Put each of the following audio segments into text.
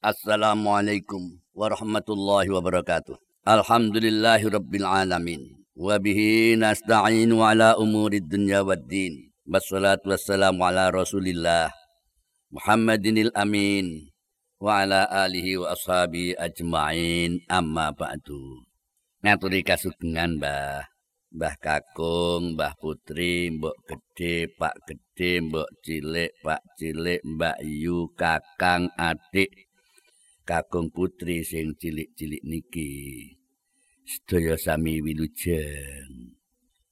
Assalamualaikum warahmatullahi wabarakatuh. Alhamdulillahi rabbil alamin. Wa bihi nasta'inu ala umuri dunya waddin. Wassalatu wassalamu ala rasulillah. Muhammadinil amin. Wa ala alihi wa ashabi ajma'in. Amma ba'du. Ngaturi kasugengan mbah. Mbah Kakung, Mbah Putri, Mbok Gede, Pak Gede, Mbok Cilik, Pak Cilik, Mbak Yu, Kakang, Adik, kakung putri sing cilik-cilik niki. Sedaya sami wilujeng.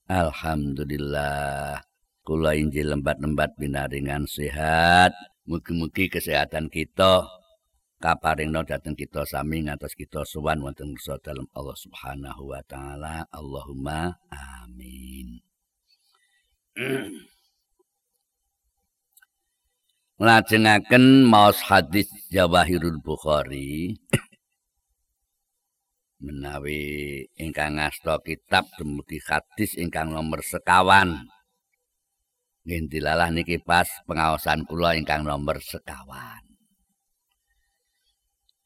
Alhamdulillah kula injil lembat-lembat binaringan sehat. Mugi-mugi kesehatan kita kaparingno dhateng kita sami ngantos kita sowan wonten kersa dalem Allah Subhanahu wa taala. Allahumma amin nglajengaken maos hadis Jawahirul Bukhari. Menawi ingkang ngasta kitab dumugi hadis ingkang nomor sekawan. Ngintilalah niki pas pengawasan kula ingkang nomor sekawan.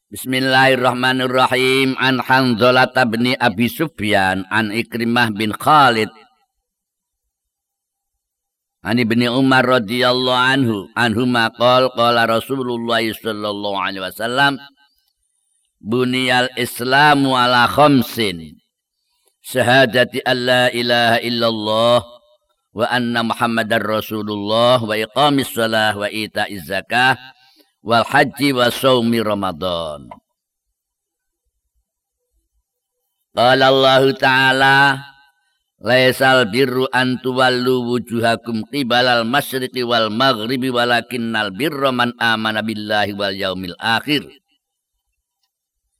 Bismillahirrahmanirrahim. An Hanzalah bin Abi Sufyan an Ikrimah bin Khalid Ani bin Umar radhiyallahu anhu anhu maqal qala Rasulullah sallallahu alaihi wasallam buniyal islamu ala khamsin syahadati alla ilaha illallah wa anna muhammadar rasulullah wa iqamis shalah wa ita'iz zakah wal haji wa shaumi ramadan. Qala Allah ta'ala Laisal birru an tuwallu wujuhakum qibalal masyriqi wal maghribi walakinnal birra man amana billahi wal yaumil akhir.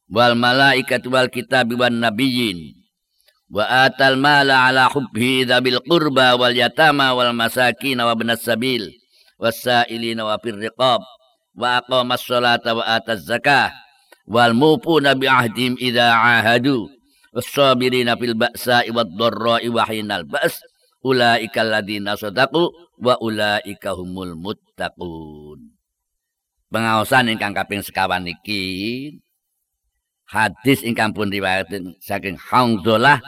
Wal malaikati wal kitabi wan nabiyyin. Wa atal mala ala hubbi dzabil qurba wal yatama wal masakin wa ibnas sabil wasailina wa fir riqab wa aqamas wa ataz zakah wal mupuna bi ahdim idza ahadu was-sabirina fil ba'sa'i wad-dharra'i wa hinal ba's ulaika alladziina sadaqu wa ulaika humul muttaqun. Pengaosan ingkang kaping sekawan iki hadis ingkang pun riwayatin saking Hamzah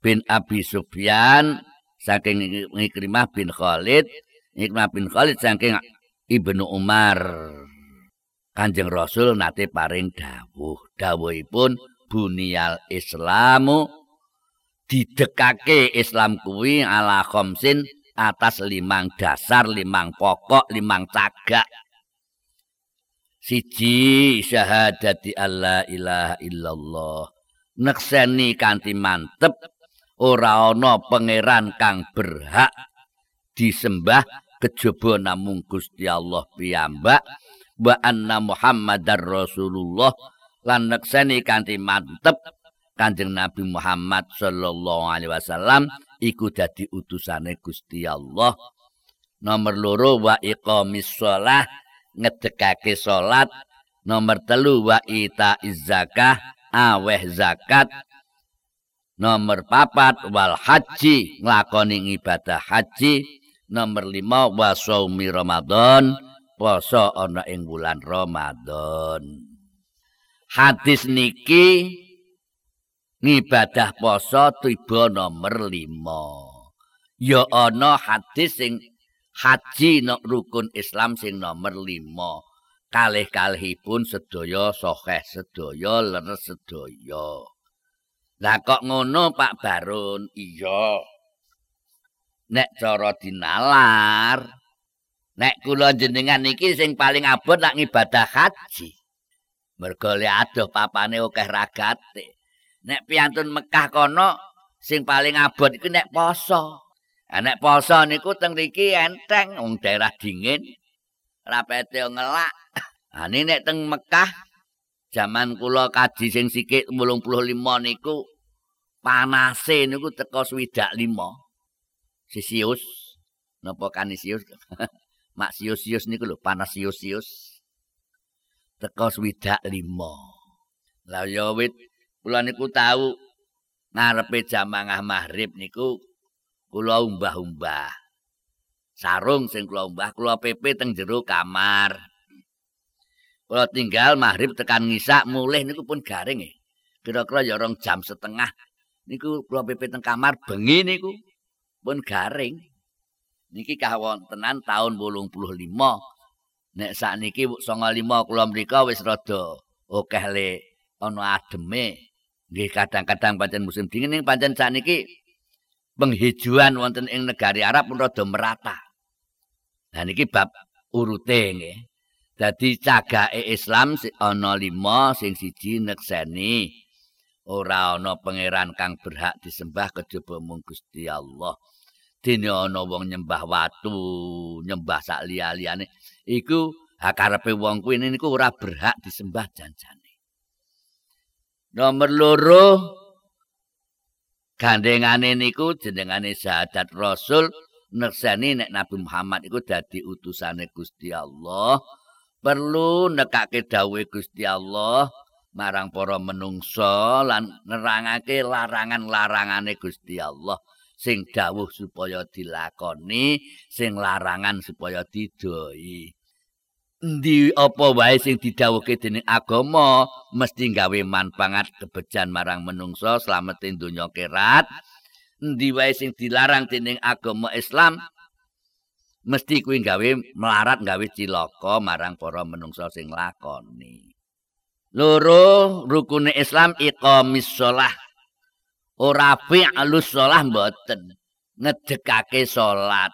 bin Abi Sufyan saking Ikrimah bin Khalid Ikrimah bin Khalid saking Ibnu Umar. Kanjeng Rasul nate paring dawuh. Dawuhipun bunyal islamu didekake islam kuwi ala khamsin atas limang dasar limang pokok limang cagak. Siji syahadati alla ilaha illallah. Nekseni kanthi mantep ora ana pangeran kang berhak disembah kejaba namung Gusti Allah piyambak. Wa anna muhammadar rasulullah lan nekseni kanthi mantep Kanjeng Nabi Muhammad sallallahu alaihi wasallam iku dadi utusane Gusti Allah. Nomor loro wa iqamis shalah ngedekake salat. Nomor telu wa ita zakah aweh zakat. Nomor papat wal haji nglakoni ibadah haji. Nomor lima wa shaumi Ramadan poso ana ing bulan Ramadan. Hadis niki ngibadah poso tiba nomor lima. Ya ana hadis sing haji nok rukun Islam sing nomor lima. Kalih-kalihipun sedaya sahih sedaya leres sedaya. Lah kok ngono Pak Barun? Iya. Nek cara dinalar, nek kula jenengan iki sing paling abot nak ngibadah haji. Mergo le adoh papane akeh ragate nek piantun Mekah kono sing paling abot iku nek poso. Nek poso niku teng riki enteng wong daerah dingin rapete ngelak. Ane nek teng Mekah jaman kula kaji sing sikik 85 niku panase niku teko swidak 5 sisius napa kanisius? Mak sius-sius niku lho panas sius-sius teko swidak lima. Lah ya wit kula niku tau ngarepe jamaah maghrib niku kula umbah-umbah. Sarung sing kula umbah kula pepe teng jero kamar. Kula tinggal maghrib tekan ngisak mulih niku pun garing nggih. Kira-kira ya rong jam setengah niku kula pipit teng kamar bengi niku pun garing. Niki kawontenan tahun 85. Nek sakniki 95 kula mrika wis rada akeh le ana ademe. Nggih kadang-kadang pancen musim dingin ning pancen sakniki penghijauan wonten ing negari Arab pun rada merata. Nah niki bab urute nggih. Dadi cagake Islam ana lima sing siji nekseni ora ana pangeran kang berhak disembah kejaba mung Gusti Allah. dene ana wong nyembah watu, nyembah sak liya-liyane, iku hakarepe wong kuwi niku ora berhak disembah janjane. Nomor loro gandengane niku jenengane syahadat rasul nekseni nek Nabi Muhammad iku dadi utusane Gusti Allah. Perlu nekake dawuhe Gusti Allah marang para menungso lan nerangake larangan-larangane Gusti Allah. sing dawuh supaya dilakoni, sing larangan supaya didoi. Endi apa wae sing didhawuhke dening agama? Mesti gawe manfaat kebejan marang menungso slametin donya kerat. Endi wae sing dilarang dening agama Islam? Mesti kuwi gawe melarat gawe cilaka marang para menungso sing lakoni. Loro rukune Islam iqamis shalah. Ora fi'lus shalah mboten. Ngedekake salat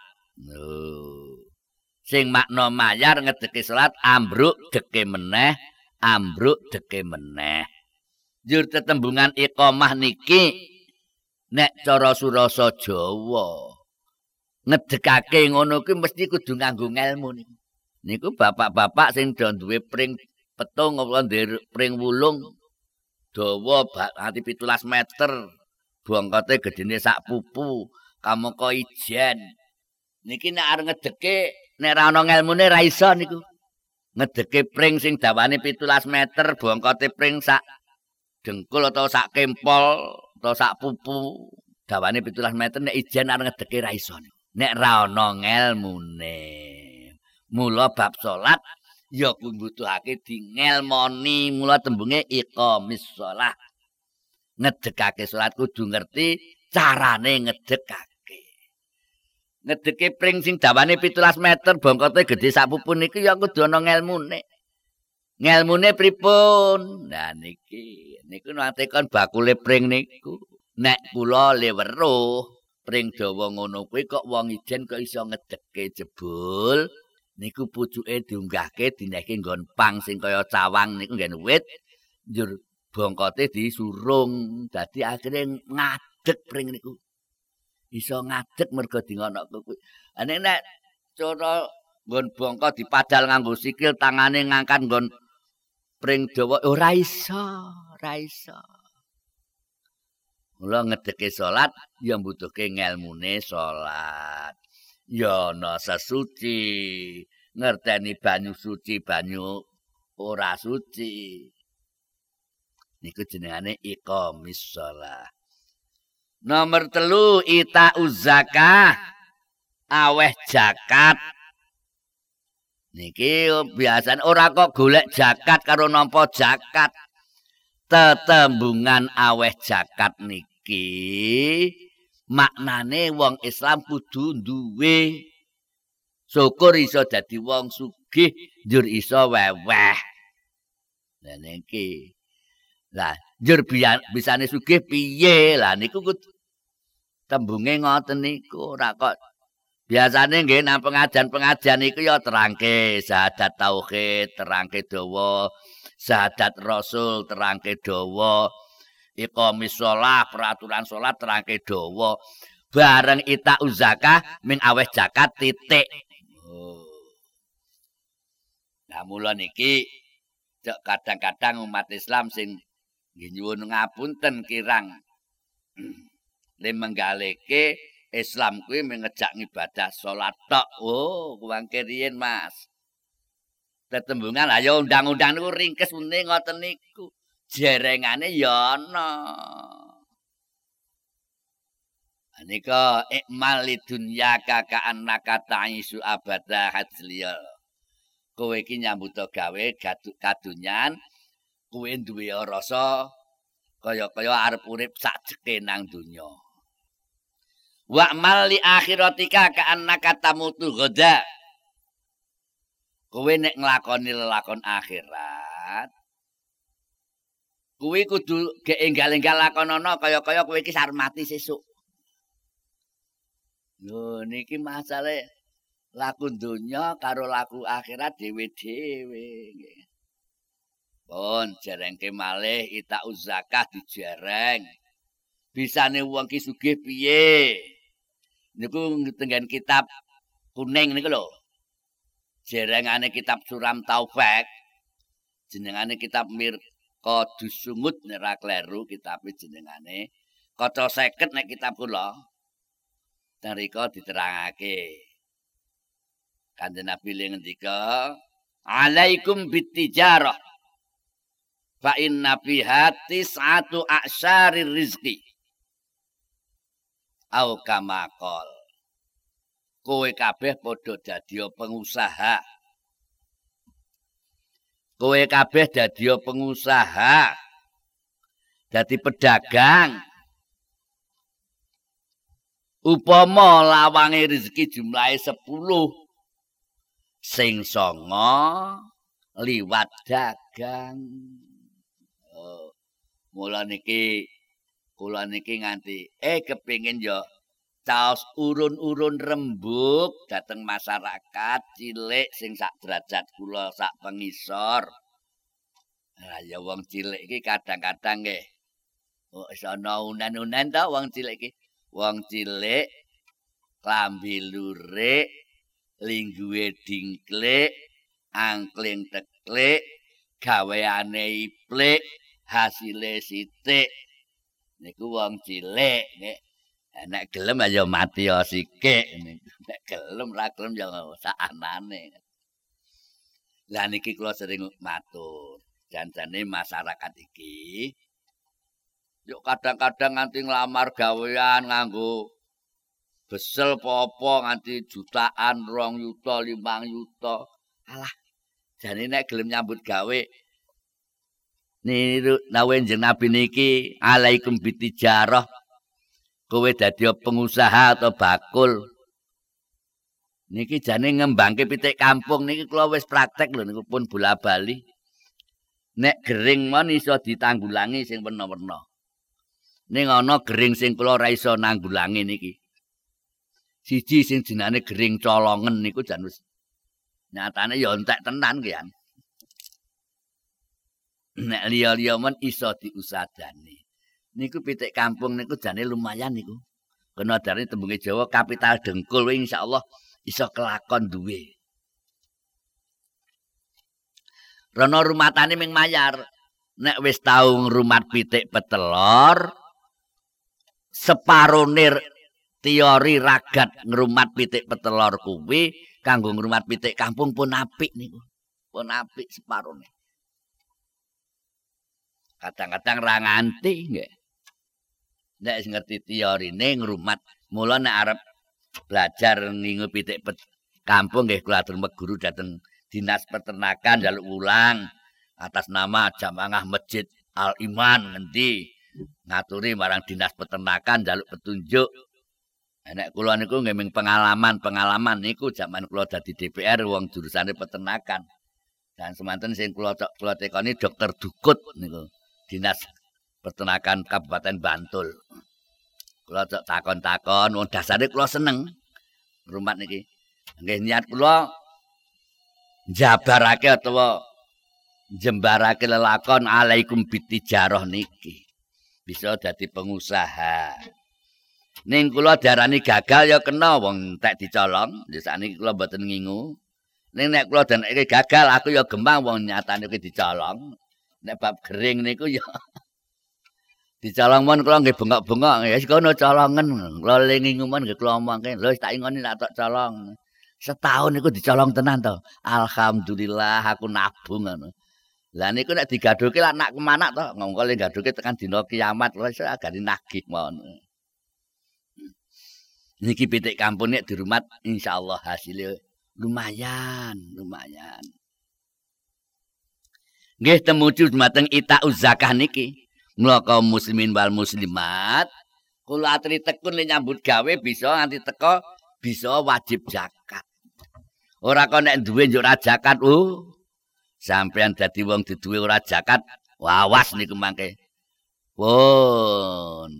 sing makna mayar ngedeke salat ambruk deke meneh ambruk deke meneh. Jur tetembungan iqamah niki nek cara surasa Jawa ngedekake ngono kuwi mesti kudu nganggo ilmu niku. Niku bapak-bapak sing do duwe pring petung apa pring wulung dawa ati 17 meter bongkote gedene sak pupu kamu kok ijen. Niki nek arep ngedeke nek ora ana ngelmune ra iso niku. Ngedeke pring sing dawane 17 meter bongkote pring sak dengkul atau sak kempol atau sak pupu dawane 17 meter nek ijen arep ngedeke ra iso nek ra ana ngelmune. Mula bab salat ya kubutuhake di ngelmoni mula tembunge iqamis shalah. Ngedekake salat kudu ngerti carane ngedekake. Ngedeke pring sing dawane 17 meter bongkote gedhe sak pupun iki ya kudu ana ngelmune. Ngelmune pripun? Nah niki, niku nate kon bakule pring niku. Nek kula le weruh pring dawa ngono kuwi kok wong ijen kok iso ngedeke jebul. Niku pucuke diunggahke dineke nggon pang sing kaya cawang niku nggen wit. Njur bongkote disurung dadi akhire ngadeg pring niku iso ngadeg mergo dingonokku kuwi ane nek cara nggon bongko dipadal nganggo sikil tangane ngangkat nggon pring dawa ora iso ora iso Mula ngedeke salat ya mbutuhke ngelmune salat. Ya ana sesuci, ngerteni banyu suci, banyu ora suci. niku jenengane iqamis shalah. Nomor telu ita uzakah aweh zakat. Niki biasane ora kok golek zakat karo nampa zakat. Tetembungan aweh zakat niki maknane wong Islam kudu duwe syukur iso dadi wong sugih njur iso weweh. Lah niki Lah, njur bisane sugih piye? Lah niku tembunge ngoten niku ora kok. Biasane nggih nang pengajian-pengajian iku ya terangke syahadat tauhid, terangke dawa. Syahadat rasul, terangke dawa. Iqamis shalah, peraturan salat terangke dawa. Bareng ita uzakah ming aweh zakat titik. Oh. Nah, mula niki kadang-kadang umat Islam sing nggih nyuwun ngapunten kirang le menggaleke Islam kuwi mengejak ibadah salat tok. Oh kuwangke riyen Mas. Tetembungan ayo undang-undang niku ringkes muni ngoten niku. Jerengane ya ana. Anika ikmal dunya kaka annaka ta'isu abada hajliya. kowe iki nyambut gawe kadunyan kowe duwe rasa kaya-kaya arep urip sak nang donya wa mal li akhiratika ka annaka tamutu ghada kowe nek nglakoni lelakon akhirat kowe kudu ge enggal-enggal lakonana kaya-kaya kowe iki sarep mati sesuk lho niki masalah laku donya karo laku akhirat dhewe-dhewe nggih. Pun jerengke malih ita zakah dijereng. Bisane wong ki sugih piye? Niku tenggen kitab kuning niku lho. Jerengane kitab Suram Taufik. Jenengane kitab Mir Kodusungut nek kleru kitabe jenengane. Kaca 50 nek kitab kula. Tarika diterangake. Kanjeng Nabi ngendika, "Alaikum bitijarah." Fa inna biha tis'atu a'syari rizqi. Au kama qol. Kowe kabeh padha dadi pengusaha. Kowe kabeh dadi pengusaha. Dadi pedagang. Upama lawange rezeki jumlahe 10 sing songo liwat dagang. Oh, mula niki kula niki nganti eh kepengin yo caos urun-urun rembuk dateng masyarakat cilik sing sak derajat kula sak pengisor. Lah ya wong cilik iki kadang-kadang nggih. Oh, iso ana unen-unen ta wong cilik iki. Wong cilik klambi lurik lingguwe dingklik, angkling teklik, gaweane iplik, hasile sithik. Niku wong cilik, nek nek gelem ayo mati ya sikik. Nek gelem ra gelem ya sakanane. Lah niki kula sering matur, janjane masyarakat iki yuk kadang-kadang nganti nglamar gawean nganggo besel popo nganti jutaan rong yuta limang yuta alah jane nek gelem nyambut gawe niru nawe jeneng nabi niki alaikum bitijarah. Kowe dadi pengusaha atau bakul? Niki jane ngembangke pitik kampung niki kula wis praktek lho niku pun bola bali nek gering mon iso ditanggulangi sing werna-werna. Ning ana gering sing kula ora iso nanggulangi niki. Siji sing jenenge gering colongen niku jan wis nyatane ya entek tenan kian nek liya-liya men iso diusadani niku pitik kampung niku jane lumayan niku kena dari tembunge Jawa kapital dengkul insyaallah iso kelakon duwe Rono rumatane ming mayar nek wis tau ngrumat pitik petelor separone teori ragat ngrumat pitik petelor kuwi kanggo ngrumat pitik kampung pun apik niku. Pun apik separone. Kadang-kadang ra nganti nggih. Nek ngerti teorine ngrumat, mula nek arep belajar ngingu pitik kampung nggih kula atur guru dateng Dinas Peternakan jaluk ulang atas nama Jamaah Masjid Al Iman ngendi ngaturi marang Dinas Peternakan jaluk petunjuk Nek kula niku nggih pengalaman-pengalaman niku jaman kula dadi DPR wong jurusane peternakan. Dan semanten sing kula kula tekoni dokter Dukut niku. Dinas Peternakan Kabupaten Bantul. Kula cok takon-takon wong dasare kula seneng rumat niki. Nggih niat kula jabarake utawa jembarake lelakon alaikum bitijarah niki. Bisa dadi pengusaha. Ning kula darani gagal ya kena wong tek dicolong. Ya sakniki kula mboten ngingu. Ning nek kula deneke gagal aku ya gembang wong nyatane iki dicolong. Nek bab gering niku ya dicolong mon kula nggih bengok-bengok ya kono colongen. Kula ngingu mon nggih kula omongke. Lho tak ingoni nak tok colong. Setahun niku dicolong tenan to. Alhamdulillah aku nabung ngono. Lah niku nek digaduhke lak nak kemana to? Ngongko le gaduhke tekan dina kiamat wis agane nagih mon. niki pitik kampung nek di rumah insyaallah hasilnya lumayan lumayan Nggih temuju dumateng ita zakah niki. Mula kaum muslimin wal muslimat, kula atri tekun nyambut gawe bisa nganti teko bisa wajib zakat. Ora kok nek duwe yo ora zakat, oh. Sampeyan dadi wong diduwe ora zakat, wawas niku mangke. Pun.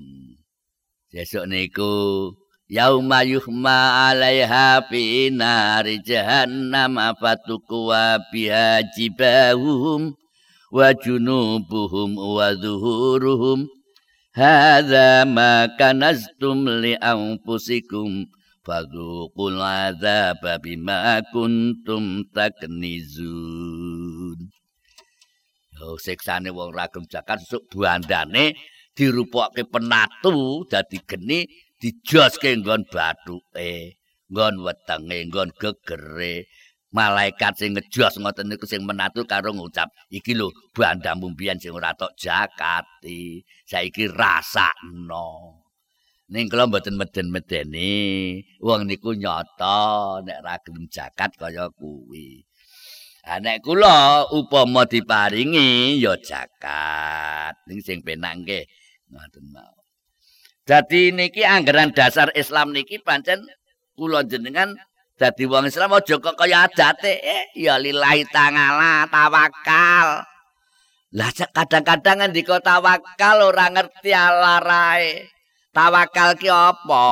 Sesuk niku yauma yuhma 'alaiha fi nari jahannam fatuku wa biha jibahum wa junubuhum wa zuhuruhum hadza ma kanaztum li anfusikum fadhuqul adzaba bima kuntum taknizun Oh, siksane wong ragem jakat sesuk bandane dirupokke penatu dadi geni dijoske nggon bathuke nggon wetenge nggon gegere malaikat sing ngejos ngoten niku sing menatu karo ngucap iki lho bandamu mbiyen sing ora tok jakati saiki rasakno ning kula mboten meden-medeni wong niku nyata nek ra gelem jakat kaya kuwi. Nek kula upama diparingi ya jakat. Ning sing penak nggih. Ngoten mau. Dadi niki anggaran dasar Islam niki pancen kula jenengan dadi wong Islam aja kok kaya adate eh ya lillahi ta'ala tawakal. Lah kadang-kadang ngendika tawakal ora ngerti alarae. Tawakal ki apa?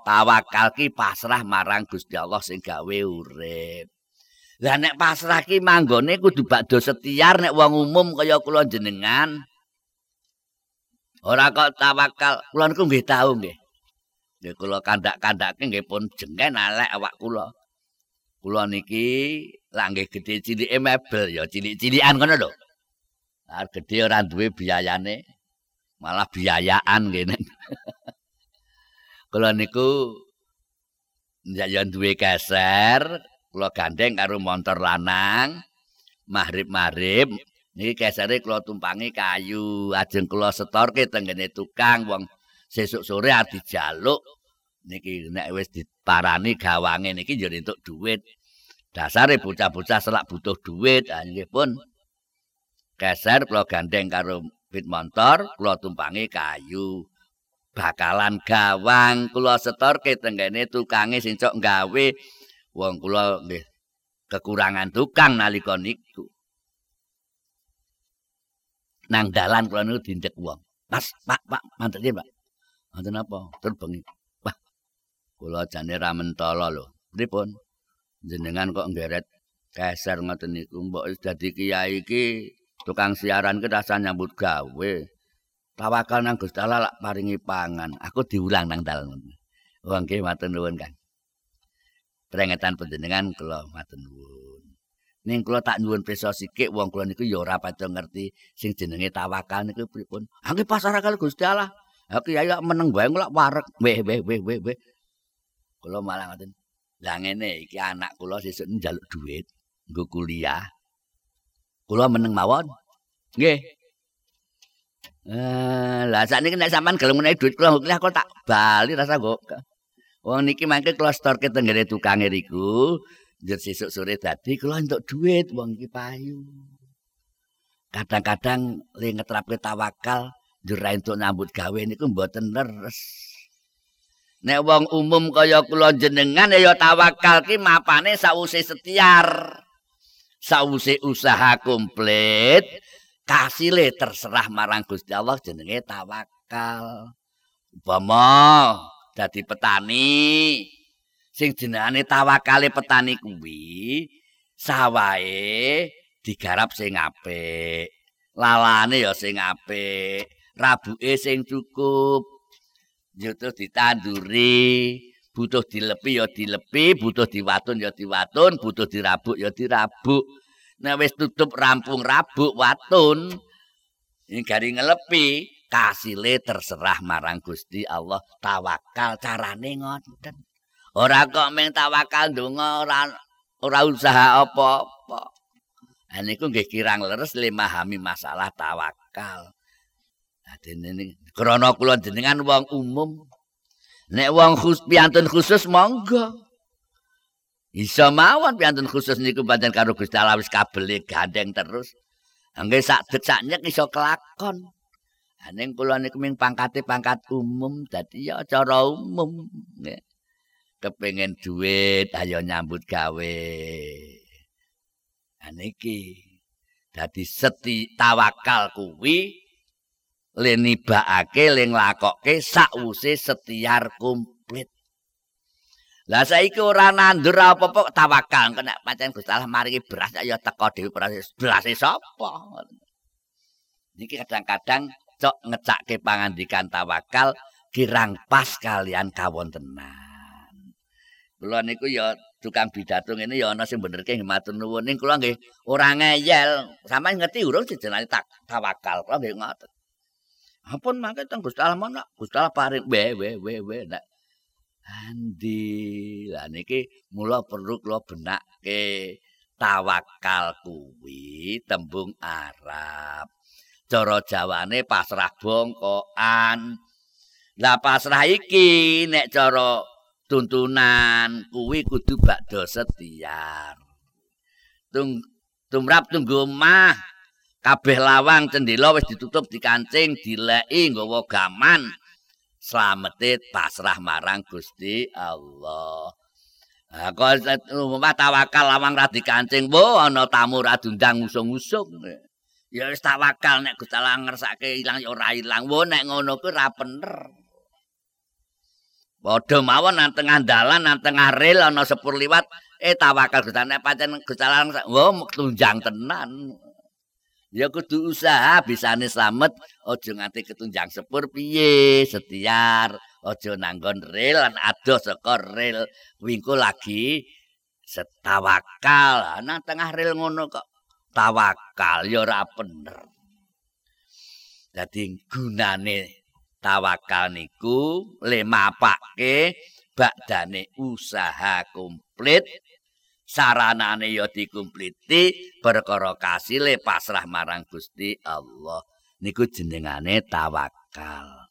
Tawakal ki pasrah marang Gusti Allah sing gawe urip. Lah nek pasrah ki manggone kudu bakdo setiar nek wong umum kaya kula jenengan. Ora kok tawakal, kula niku nggih tau nggih. Nggih kula kandak-kandake nggih pun jengken alek awak kula. Kula niki lak nggih gedhe cilike mebel ya cilik-cilikan ngono lho. Lah gedhe ora duwe biayane, malah biayaan ngene. kula niku njaya duwe keser, kula gandeng karo montor lanang. Mahrib-mahrib Niki kesare kula tumpangi kayu, ajeng kula setorke tenggene tukang wong sesuk sore ati jaluk. Niki nek wis diparani gawange niki yo entuk dhuwit. Dasare bocah-bocah selak butuh dhuwit, nggih pun. Keser kula gandeng karo pit motor, kula tumpangi kayu. Bakalan gawang kula setorke tenggene tukange sing cok gawe wong kula nggih kekurangan tukang nalika niku. nang dalan kula niku dindek wong. Mas, Pak, Pak, mantep Pak. Wonten apa? Terbengi. Wah. Kula jane ra mentala lho. Pripun? Jenengan kok nggeret keser ngoten niku mbok dadi kiai iki tukang siaran ki rasa nyambut gawe. Tawakal nang Gusti Allah paringi pangan. Aku diulang nang dalan. Wong nggih matur nuwun, Kang. Prengetan panjenengan kula matur nuwun. ning kula tak nyuwun pirsa sikik wong kula niku ya ora padha ngerti sing jenenge tawakal niku pripun. Angge pasar kali Gusti Allah. Ha kiai meneng wae kula warek. Weh weh weh weh weh. Kula malah ngoten. Lah ngene iki anak kula sesuk njaluk duit nggo kuliah. Kula meneng mawon. Nggih. Eh, lah sakniki nek sampean gelem menehi duit kula kuliah kok tak bali rasa kok. Wong niki mangke kula storke tenggere tukange riku. Njur sesuk sore dadi kula entuk dhuwit wong iki payu. Kadang-kadang le ngetrapke tawakal njur entuk nyambut gawe niku mboten leres. Nek wong umum kaya kula jenengan ya tawakal ki mapane sawuse setiar. Sawuse usaha komplit, kasile terserah marang Gusti Allah jenenge tawakal. Upama dadi petani, sing jenenge tawakale petani kuwi sawahe digarap sing apik lalane ya sing apik rabuke sing cukup. Terus ditanduri butuh dilepi ya dilepi butuh diwatun ya diwatun butuh dirabuk ya dirabuk. Nek wis tutup rampung rabuk watun. Ini garing ngelepi kasile terserah marang Gusti Allah. Tawakal carane ngoten. Ora kok meng tawakal ndonga ora ora usaha apa-apa. Niku nggih kirang leres le masalah tawakal. Dene krana kula jenengan wong umum. Nek wong khusus piantun khusus monggo. Isa mawon piantun khusus niku pancen karo Gusti Allah wis kabele gandeng terus. Angge sak det sak nyek iso kelakon. Aning kula niku ming pangkate pangkat umum dadi ya cara umum. Nggih. Kepengin duit ayo nyambut gawe. Aniki dadi seti tawakal kuwi lenibakake ling lakoke sakwuse setiar komplit. Lah saiki ora nandur apa-apa tawakal kena pancen Gusti Allah maringi beras ya teko dhewe beras beras sapa. Niki kadang-kadang cok ngecake pangandikan tawakal kirang pas kalian kawontenan. Kula niku ya tukang pidato ngene ya ana sing benerke matur nuwun ning kula nggih ora ngeyel. Sampeyan ngerti urung tak tawakal. Kula nggih ngoten. Ampun mangke teng Gusti Allah menak. Gusti Allah paring we we we we ndak. Andi. Lah niki mula perlu kula benake tawakal kuwi tembung Arab. cara jawane pasrah bongkoan lah pasrah iki nek cara tuntunan kuwi kudu bakdo setiar tung tumrap tunggu omah kabeh lawang cendela wis ditutup dikancing dileki nggawa gaman slamete pasrah marang Gusti Allah Ha kok tawakal lawang ra dikancing, wo ana tamu ra diundang usung-usung. ya wis tawakal nek Gusti Allah ngersake ilang ya ora ilang. Wo nek ngono kuwi ora bener. Padha mawon nang tengah dalan nang tengah rel ana sepur liwat eh tawakal Gusti nek pancen Gusti Allah wo tunjang tenan. Ya kudu usaha bisane slamet. Aja nganti ketunjang sepur piye? Setiar. Aja nanggon rel lan adoh saka rel wingko lagi setawakal. Nang tengah rel ngono kok tawakal. Ya ora bener. Dadi gunane tawakal niku lemapake bakdane usaha komplit saranane ya dikumpliti perkara kasile pasrah marang Gusti Allah niku jenengane tawakal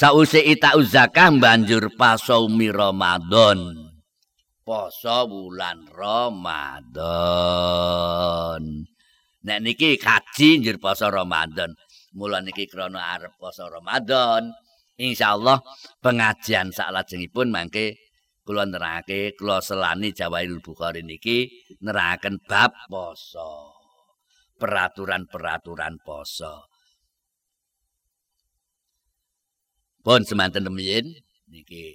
Sause ita zakah banjur pasaumi Ramadan poso wulan Ramadan. Nek niki kaji njur poso Ramadan. Mula niki krana arep poso Ramadan. Insyaallah pengajian saklajengipun mangke kula nerangake kula selani Jawairul Bukhari niki nerangken bab poso. Peraturan-peraturan poso. Pun semanten rumiyin niki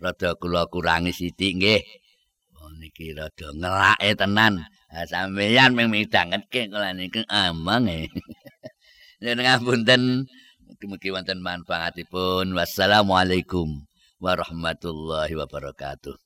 rada kula kurangi sithik nggih. Oh niki rada ngelake tenan. Ha sampeyan mung midangetke kula niki amang e. Yen ngapunten mugi wonten manfaatipun. Wassalamualaikum warahmatullahi wabarakatuh.